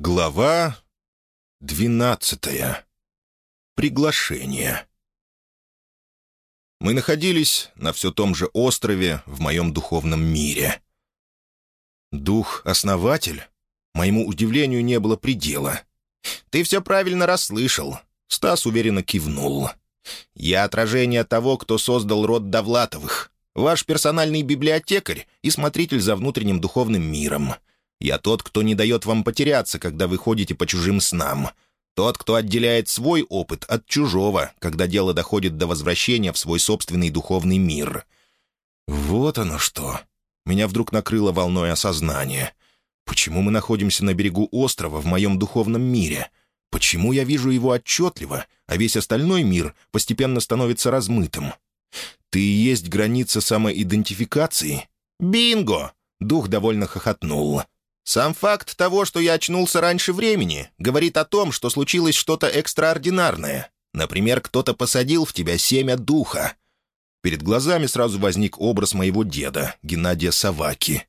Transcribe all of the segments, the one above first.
Глава двенадцатая. Приглашение. Мы находились на все том же острове в моем духовном мире. Дух-основатель? Моему удивлению не было предела. «Ты все правильно расслышал», — Стас уверенно кивнул. «Я отражение того, кто создал род Довлатовых. Ваш персональный библиотекарь и смотритель за внутренним духовным миром». Я тот, кто не дает вам потеряться, когда вы ходите по чужим снам. Тот, кто отделяет свой опыт от чужого, когда дело доходит до возвращения в свой собственный духовный мир. Вот оно что. Меня вдруг накрыло волной осознания. Почему мы находимся на берегу острова в моем духовном мире? Почему я вижу его отчетливо, а весь остальной мир постепенно становится размытым? Ты и есть граница самоидентификации? Бинго! Дух довольно хохотнул. Сам факт того, что я очнулся раньше времени, говорит о том, что случилось что-то экстраординарное. Например, кто-то посадил в тебя семя духа. Перед глазами сразу возник образ моего деда, Геннадия Саваки.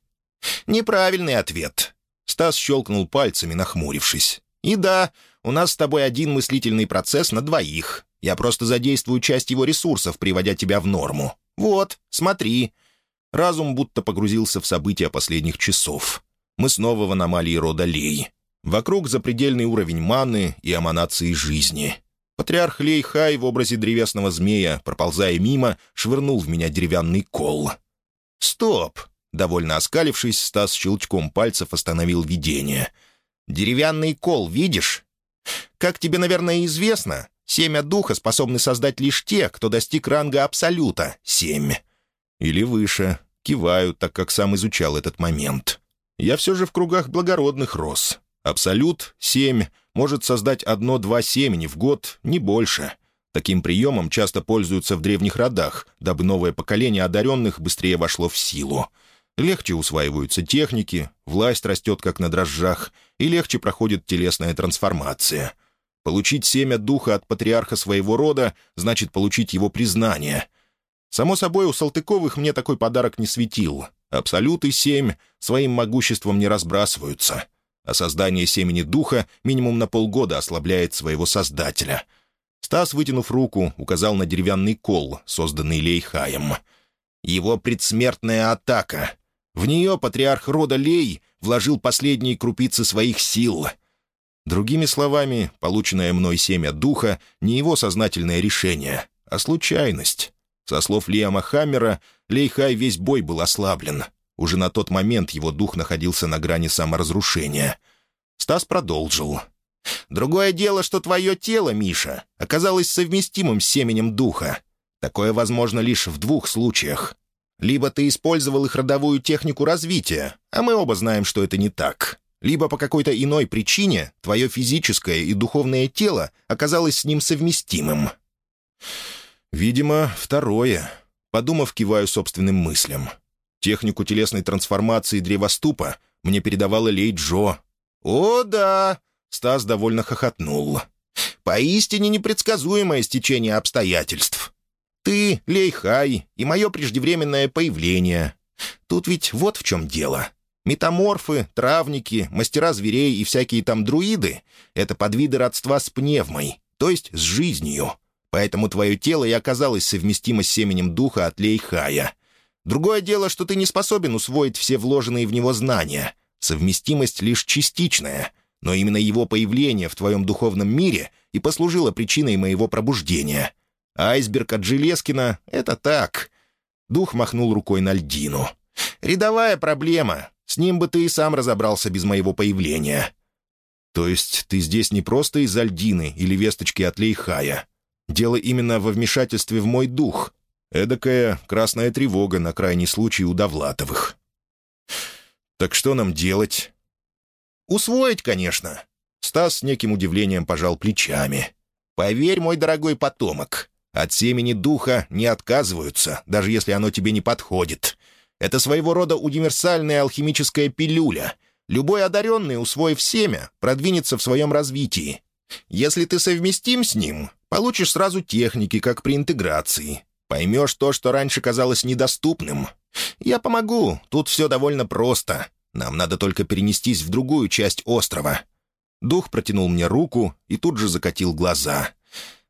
«Неправильный ответ». Стас щелкнул пальцами, нахмурившись. «И да, у нас с тобой один мыслительный процесс на двоих. Я просто задействую часть его ресурсов, приводя тебя в норму. Вот, смотри». Разум будто погрузился в события последних часов мы снова в аномалии рода Лей. Вокруг запредельный уровень маны и аманации жизни. Патриарх Лей Хай в образе древесного змея, проползая мимо, швырнул в меня деревянный кол. «Стоп!» — довольно оскалившись, Стас щелчком пальцев остановил видение. «Деревянный кол, видишь? Как тебе, наверное, известно, семя духа способны создать лишь те, кто достиг ранга Абсолюта — семь. Или выше. Киваю, так как сам изучал этот момент. Я все же в кругах благородных рос. Абсолют, семь, может создать одно-два семени в год, не больше. Таким приемом часто пользуются в древних родах, дабы новое поколение одаренных быстрее вошло в силу. Легче усваиваются техники, власть растет как на дрожжах, и легче проходит телесная трансформация. Получить семя духа от патриарха своего рода значит получить его признание. Само собой, у Салтыковых мне такой подарок не светил — Абсолюты семь своим могуществом не разбрасываются, а создание семени духа минимум на полгода ослабляет своего создателя. Стас, вытянув руку, указал на деревянный кол, созданный Лейхаем. Его предсмертная атака. В нее патриарх рода Лей вложил последние крупицы своих сил. Другими словами, полученное мной семя духа — не его сознательное решение, а случайность. Со слов Лиама Хаммера, Лейхай весь бой был ослаблен. Уже на тот момент его дух находился на грани саморазрушения. Стас продолжил. «Другое дело, что твое тело, Миша, оказалось совместимым с семенем духа. Такое возможно лишь в двух случаях. Либо ты использовал их родовую технику развития, а мы оба знаем, что это не так. Либо по какой-то иной причине твое физическое и духовное тело оказалось с ним совместимым». «Видимо, второе», Подумав, киваю собственным мыслям. Технику телесной трансформации древоступа мне передавала Лей Джо. «О, да!» — Стас довольно хохотнул. «Поистине непредсказуемое стечение обстоятельств. Ты, Лейхай, и мое преждевременное появление. Тут ведь вот в чем дело. Метаморфы, травники, мастера зверей и всякие там друиды — это подвиды родства с пневмой, то есть с жизнью. Поэтому твое тело и оказалось совместимо с семенем духа от Лейхая. Другое дело, что ты не способен усвоить все вложенные в него знания. Совместимость лишь частичная, но именно его появление в твоем духовном мире и послужило причиной моего пробуждения. Айсберг от Железкина — это так. Дух махнул рукой на льдину. «Рядовая проблема. С ним бы ты и сам разобрался без моего появления». «То есть ты здесь не просто из-за льдины или весточки от Лейхая?» Дело именно во вмешательстве в мой дух. Эдакая красная тревога на крайний случай у Довлатовых. Так что нам делать? Усвоить, конечно. Стас с неким удивлением пожал плечами. Поверь, мой дорогой потомок, от семени духа не отказываются, даже если оно тебе не подходит. Это своего рода универсальная алхимическая пилюля. Любой одаренный, усвоив семя, продвинется в своем развитии. Если ты совместим с ним, Получишь сразу техники, как при интеграции. Поймешь то, что раньше казалось недоступным. Я помогу, тут все довольно просто. Нам надо только перенестись в другую часть острова. Дух протянул мне руку и тут же закатил глаза.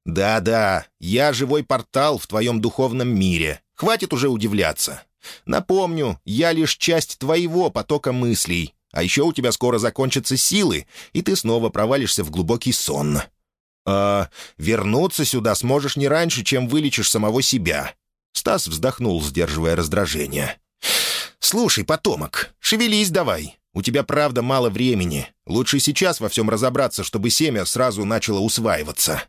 «Да-да, я живой портал в твоем духовном мире. Хватит уже удивляться. Напомню, я лишь часть твоего потока мыслей. А еще у тебя скоро закончатся силы, и ты снова провалишься в глубокий сон. А вернуться сюда сможешь не раньше, чем вылечишь самого себя». Стас вздохнул, сдерживая раздражение. «Слушай, потомок, шевелись давай. У тебя правда мало времени. Лучше сейчас во всем разобраться, чтобы семя сразу начало усваиваться».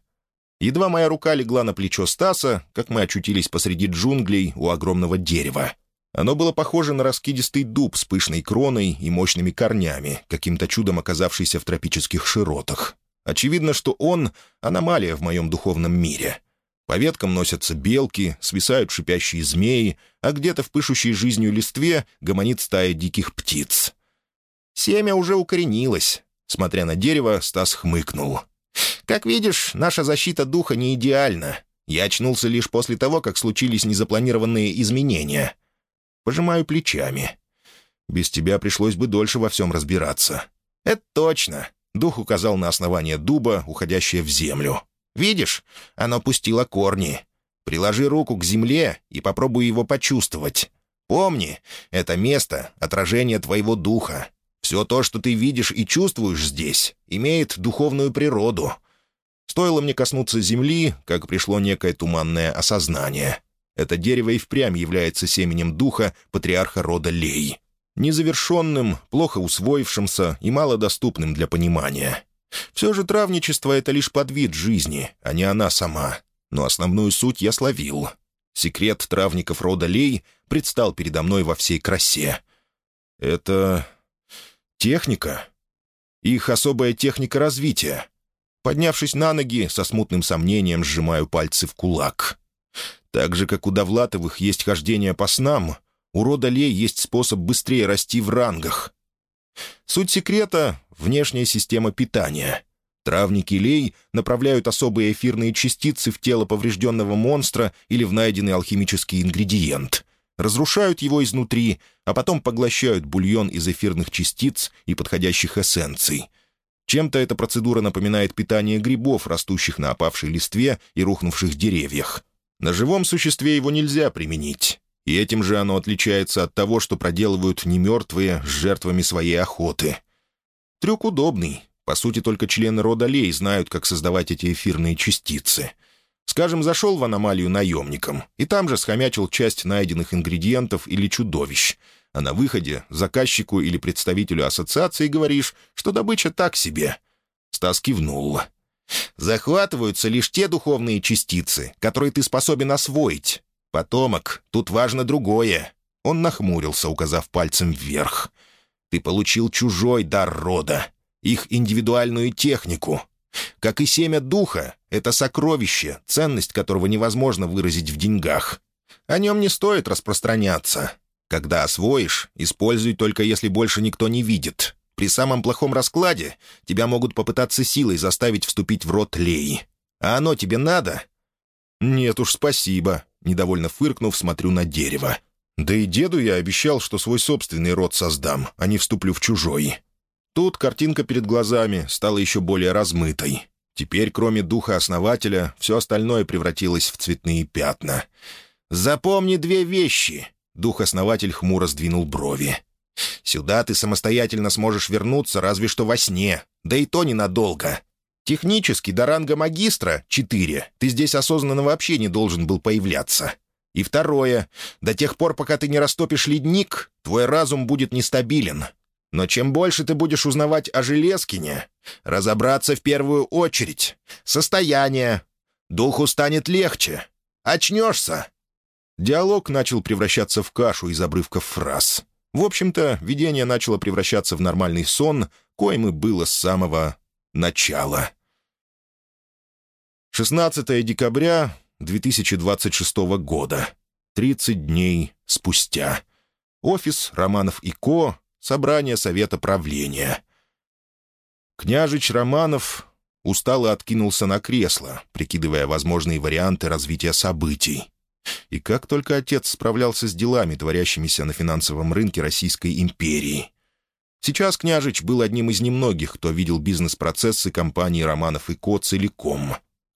Едва моя рука легла на плечо Стаса, как мы очутились посреди джунглей у огромного дерева. Оно было похоже на раскидистый дуб с пышной кроной и мощными корнями, каким-то чудом оказавшийся в тропических широтах. Очевидно, что он — аномалия в моем духовном мире. По веткам носятся белки, свисают шипящие змеи, а где-то в пышущей жизнью листве гомонит стая диких птиц. Семя уже укоренилось. Смотря на дерево, Стас хмыкнул. «Как видишь, наша защита духа не идеальна. Я очнулся лишь после того, как случились незапланированные изменения. Пожимаю плечами. Без тебя пришлось бы дольше во всем разбираться. Это точно. Дух указал на основание дуба, уходящее в землю. «Видишь, оно пустило корни. Приложи руку к земле и попробуй его почувствовать. Помни, это место — отражение твоего духа. Все то, что ты видишь и чувствуешь здесь, имеет духовную природу. Стоило мне коснуться земли, как пришло некое туманное осознание. Это дерево и впрямь является семенем духа патриарха рода Лей. Незавершенным, плохо усвоившимся и малодоступным для понимания. Все же травничество — это лишь подвид жизни, а не она сама. Но основную суть я словил. Секрет травников рода Лей предстал передо мной во всей красе. Это техника. Их особая техника развития. Поднявшись на ноги, со смутным сомнением сжимаю пальцы в кулак. Так же, как у Довлатовых есть хождение по снам, у рода Лей есть способ быстрее расти в рангах. Суть секрета — внешняя система питания. Травники Лей направляют особые эфирные частицы в тело поврежденного монстра или в найденный алхимический ингредиент, разрушают его изнутри, а потом поглощают бульон из эфирных частиц и подходящих эссенций. Чем-то эта процедура напоминает питание грибов, растущих на опавшей листве и рухнувших деревьях. На живом существе его нельзя применить. И этим же оно отличается от того, что проделывают немертвые с жертвами своей охоты. Трюк удобный. По сути, только члены рода Лей знают, как создавать эти эфирные частицы. Скажем, зашел в аномалию наемником, и там же схомячил часть найденных ингредиентов или чудовищ. А на выходе заказчику или представителю ассоциации говоришь, что добыча так себе. Стас кивнул. Захватываются лишь те духовные частицы, которые ты способен освоить. Потомок, тут важно другое». Он нахмурился, указав пальцем вверх. «Ты получил чужой дар рода, их индивидуальную технику. Как и семя духа, это сокровище, ценность которого невозможно выразить в деньгах. О нем не стоит распространяться. Когда освоишь, используй только если больше никто не видит. При самом плохом раскладе тебя могут попытаться силой заставить вступить в рот Леи. А оно тебе надо?» «Нет уж, спасибо», — недовольно фыркнув, смотрю на дерево. «Да и деду я обещал, что свой собственный род создам, а не вступлю в чужой». Тут картинка перед глазами стала еще более размытой. Теперь, кроме духа-основателя, все остальное превратилось в цветные пятна. «Запомни две вещи!» — дух-основатель хмуро сдвинул брови. Сюда ты самостоятельно сможешь вернуться разве что во сне, да и то ненадолго. Технически до ранга магистра — четыре. Ты здесь осознанно вообще не должен был появляться. И второе. До тех пор, пока ты не растопишь ледник, твой разум будет нестабилен. Но чем больше ты будешь узнавать о Железкине, разобраться в первую очередь. Состояние. Духу станет легче. Очнешься. Диалог начал превращаться в кашу из обрывков фраз. В общем-то, видение начало превращаться в нормальный сон, коим и было с самого начала. 16 декабря 2026 года. 30 дней спустя. Офис Романов и Ко. Собрание Совета правления. Княжич Романов устало откинулся на кресло, прикидывая возможные варианты развития событий. И как только отец справлялся с делами, творящимися на финансовом рынке Российской империи. Сейчас княжич был одним из немногих, кто видел бизнес-процессы компании «Романов и Ко» целиком.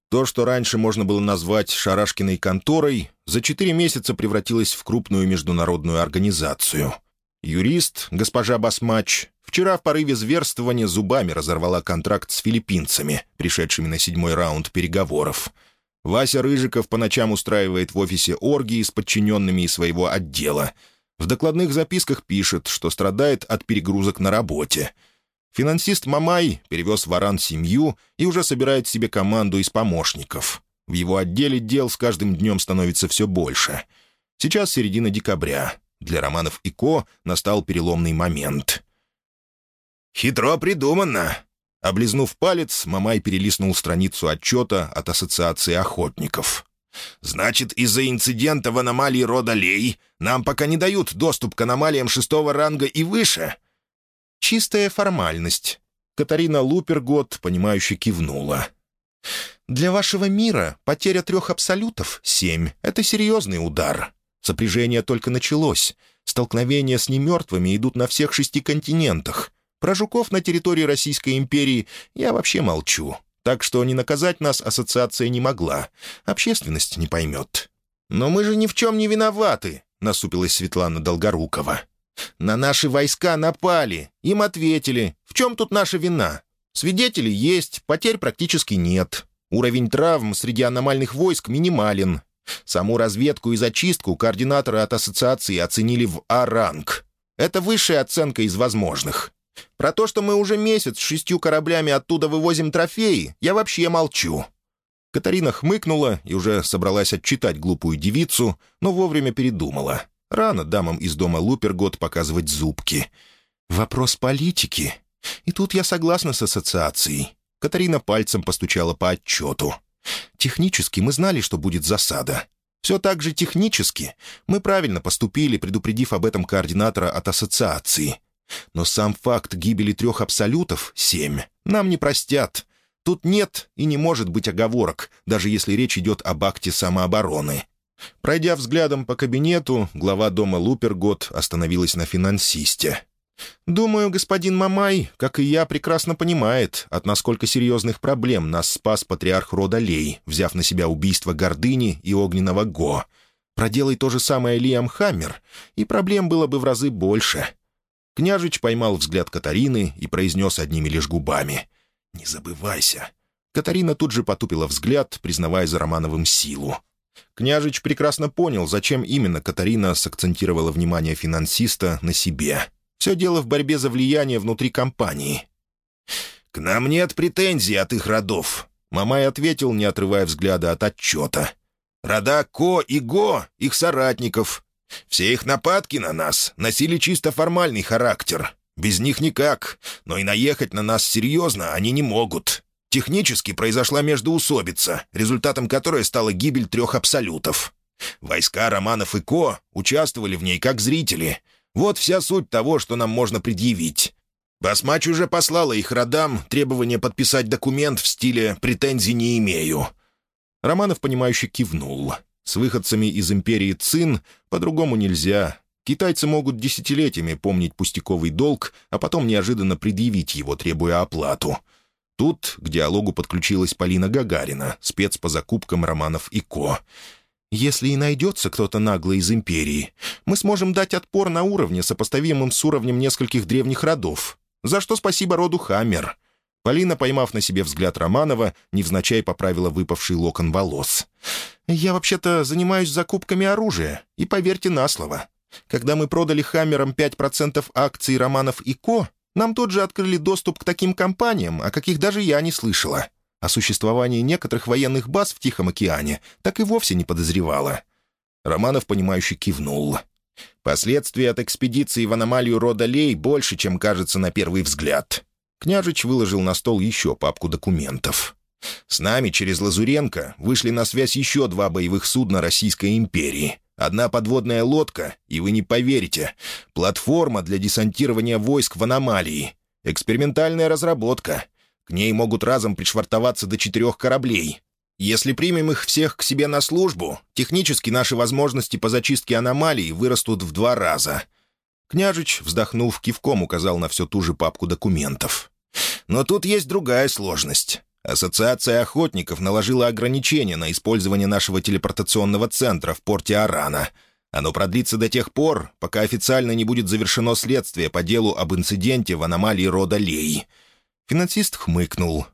То, что раньше можно было назвать «шарашкиной конторой», за четыре месяца превратилось в крупную международную организацию. Юрист, госпожа Басмач, вчера в порыве зверствования зубами разорвала контракт с филиппинцами, пришедшими на седьмой раунд переговоров. Вася Рыжиков по ночам устраивает в офисе оргии с подчиненными из своего отдела — в докладных записках пишет, что страдает от перегрузок на работе. Финансист Мамай перевез в Аран семью и уже собирает себе команду из помощников. В его отделе дел с каждым днем становится все больше. Сейчас середина декабря. Для романов и Ко настал переломный момент. «Хитро придумано!» Облизнув палец, Мамай перелистнул страницу отчета от Ассоциации охотников. Значит, из-за инцидента в аномалии рода Лей нам пока не дают доступ к аномалиям шестого ранга и выше?» «Чистая формальность». Катарина Лупергот, понимающе кивнула. «Для вашего мира потеря трех абсолютов — семь — это серьезный удар. Сопряжение только началось. Столкновения с немертвыми идут на всех шести континентах. Про жуков на территории Российской империи я вообще молчу. Так что не наказать нас ассоциация не могла. Общественность не поймет. «Но мы же ни в чем не виноваты», — насупилась Светлана Долгорукова. «На наши войска напали, им ответили. В чем тут наша вина? Свидетели есть, потерь практически нет. Уровень травм среди аномальных войск минимален. Саму разведку и зачистку координаторы от ассоциации оценили в А-ранг. Это высшая оценка из возможных. Про то, что мы уже месяц с шестью кораблями оттуда вывозим трофеи, я вообще молчу». Катарина хмыкнула и уже собралась отчитать глупую девицу, но вовремя передумала. Рано дамам из дома Лупергот показывать зубки. «Вопрос политики. И тут я согласна с ассоциацией». Катарина пальцем постучала по отчету. «Технически мы знали, что будет засада. Все так же технически. Мы правильно поступили, предупредив об этом координатора от ассоциации. Но сам факт гибели трех абсолютов — семь — нам не простят. Тут нет и не может быть оговорок, даже если речь идет об акте самообороны. Пройдя взглядом по кабинету, глава дома Лупергот остановилась на финансисте. «Думаю, господин Мамай, как и я, прекрасно понимает, от насколько серьезных проблем нас спас патриарх рода Лей, взяв на себя убийство Гордыни и Огненного Го. Проделай то же самое Лиам Хаммер, и проблем было бы в разы больше. Княжич поймал взгляд Катарины и произнес одними лишь губами. «Не забывайся». Катарина тут же потупила взгляд, признавая за Романовым силу. Княжич прекрасно понял, зачем именно Катарина сакцентировала внимание финансиста на себе. Все дело в борьбе за влияние внутри компании. «К нам нет претензий от их родов», — Мамай ответил, не отрывая взгляда от отчета. «Рода Ко и Го — их соратников. Все их нападки на нас носили чисто формальный характер. Без них никак, но и наехать на нас серьезно они не могут. Технически произошла междоусобица, результатом которой стала гибель трех абсолютов. Войска Романов и Ко участвовали в ней как зрители. Вот вся суть того, что нам можно предъявить. Басмач уже послала их родам требование подписать документ в стиле «претензий не имею». Романов, понимающе кивнул. С выходцами из империи Цин по-другому нельзя. Китайцы могут десятилетиями помнить пустяковый долг, а потом неожиданно предъявить его, требуя оплату. Тут к диалогу подключилась Полина Гагарина, спец по закупкам романов и ко. «Если и найдется кто-то наглый из империи, мы сможем дать отпор на уровне, сопоставимом с уровнем нескольких древних родов. За что спасибо роду Хаммер. Полина, поймав на себе взгляд Романова, невзначай поправила выпавший локон волос. «Я вообще-то занимаюсь закупками оружия, и поверьте на слово. Когда мы продали Хаммерам 5% акций Романов и Ко, нам тут же открыли доступ к таким компаниям, о каких даже я не слышала. О существовании некоторых военных баз в Тихом океане так и вовсе не подозревала». Романов, понимающе кивнул. «Последствия от экспедиции в аномалию рода Лей больше, чем кажется на первый взгляд. Княжич выложил на стол еще папку документов. «С нами через Лазуренко вышли на связь еще два боевых судна Российской империи. Одна подводная лодка, и вы не поверите, платформа для десантирования войск в аномалии. Экспериментальная разработка. К ней могут разом пришвартоваться до четырех кораблей. Если примем их всех к себе на службу, технически наши возможности по зачистке аномалий вырастут в два раза. Княжич, вздохнув, кивком указал на всю ту же папку документов. «Но тут есть другая сложность. Ассоциация охотников наложила ограничения на использование нашего телепортационного центра в порте Арана. Оно продлится до тех пор, пока официально не будет завершено следствие по делу об инциденте в аномалии рода Лей». Финансист хмыкнул.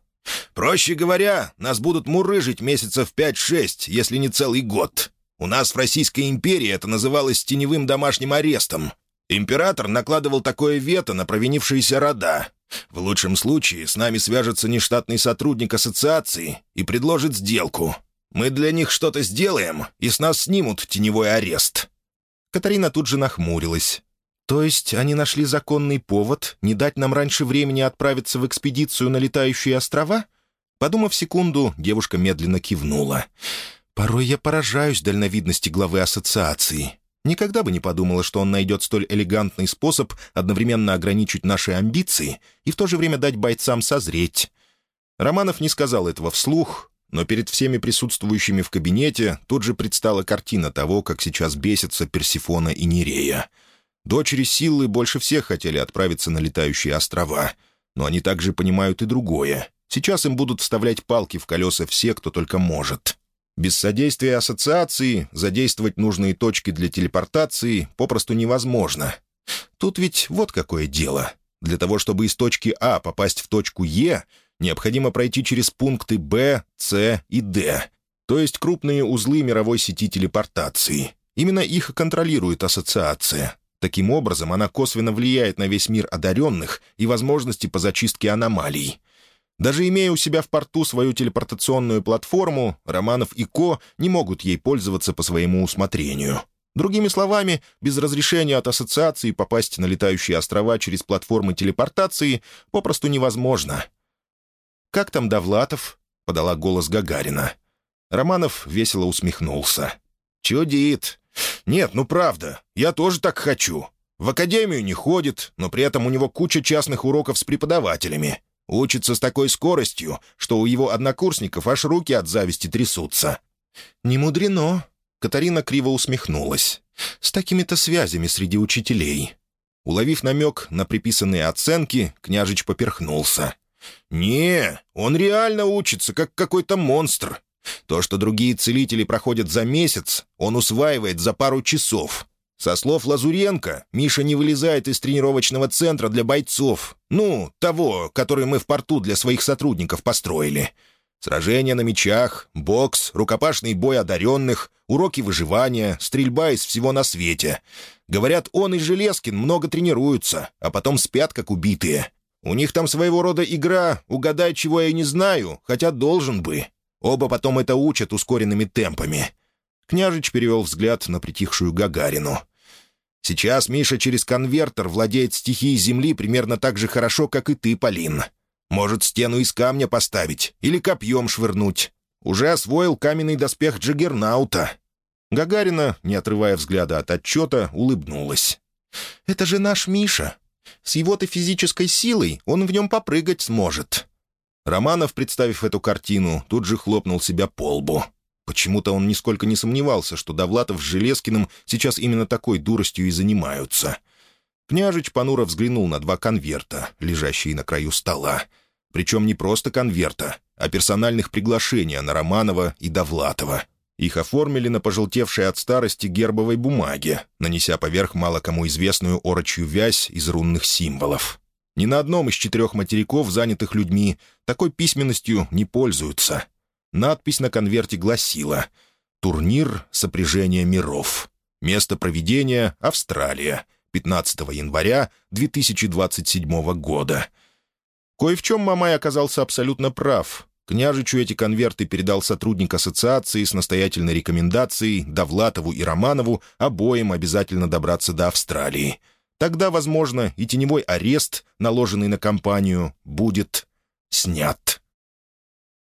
«Проще говоря, нас будут мурыжить месяцев пять-шесть, если не целый год. У нас в Российской империи это называлось теневым домашним арестом. Император накладывал такое вето на провинившиеся рода. В лучшем случае с нами свяжется нештатный сотрудник ассоциации и предложит сделку. Мы для них что-то сделаем, и с нас снимут теневой арест». Катарина тут же нахмурилась. «То есть они нашли законный повод не дать нам раньше времени отправиться в экспедицию на летающие острова?» Подумав секунду, девушка медленно кивнула. «Порой я поражаюсь дальновидности главы ассоциации. Никогда бы не подумала, что он найдет столь элегантный способ одновременно ограничить наши амбиции и в то же время дать бойцам созреть. Романов не сказал этого вслух, но перед всеми присутствующими в кабинете тут же предстала картина того, как сейчас бесятся Персифона и Нерея. Дочери Силы больше всех хотели отправиться на летающие острова, но они также понимают и другое. Сейчас им будут вставлять палки в колеса все, кто только может. Без содействия ассоциации задействовать нужные точки для телепортации попросту невозможно. Тут ведь вот какое дело. Для того, чтобы из точки А попасть в точку Е, необходимо пройти через пункты Б, С и Д, то есть крупные узлы мировой сети телепортации. Именно их контролирует ассоциация. Таким образом, она косвенно влияет на весь мир одаренных и возможности по зачистке аномалий. Даже имея у себя в порту свою телепортационную платформу, Романов и Ко не могут ей пользоваться по своему усмотрению. Другими словами, без разрешения от ассоциации попасть на летающие острова через платформы телепортации попросту невозможно. «Как там Довлатов?» — подала голос Гагарина. Романов весело усмехнулся. «Чудит. Нет, ну правда, я тоже так хочу. В академию не ходит, но при этом у него куча частных уроков с преподавателями. Учится с такой скоростью, что у его однокурсников аж руки от зависти трясутся». «Не мудрено», — Катарина криво усмехнулась. «С такими-то связями среди учителей». Уловив намек на приписанные оценки, княжич поперхнулся. «Не, он реально учится, как какой-то монстр. То, что другие целители проходят за месяц, он усваивает за пару часов. Со слов Лазуренко, Миша не вылезает из тренировочного центра для бойцов. Ну, того, который мы в порту для своих сотрудников построили. Сражения на мечах, бокс, рукопашный бой одаренных, уроки выживания, стрельба из всего на свете. Говорят, он и Железкин много тренируются, а потом спят, как убитые. У них там своего рода игра «Угадай, чего я не знаю», хотя должен бы. Оба потом это учат ускоренными темпами. Княжич перевел взгляд на притихшую Гагарину. Сейчас Миша через конвертер владеет стихией земли примерно так же хорошо, как и ты, Полин. Может, стену из камня поставить или копьем швырнуть. Уже освоил каменный доспех Джаггернаута». Гагарина, не отрывая взгляда от отчета, улыбнулась. «Это же наш Миша. С его-то физической силой он в нем попрыгать сможет». Романов, представив эту картину, тут же хлопнул себя по лбу. Почему-то он нисколько не сомневался, что Довлатов с Железкиным сейчас именно такой дуростью и занимаются. Княжич понуро взглянул на два конверта, лежащие на краю стола. Причем не просто конверта, а персональных приглашения на Романова и Довлатова. Их оформили на пожелтевшей от старости гербовой бумаге, нанеся поверх мало кому известную орочью вязь из рунных символов. Ни на одном из четырех материков, занятых людьми, такой письменностью не пользуются. Надпись на конверте гласила «Турнир сопряжения миров. Место проведения — Австралия. 15 января 2027 года». Кое в чем Мамай оказался абсолютно прав. Княжичу эти конверты передал сотрудник ассоциации с настоятельной рекомендацией Довлатову и Романову обоим обязательно добраться до Австралии. Тогда, возможно, и теневой арест, наложенный на компанию, будет снят.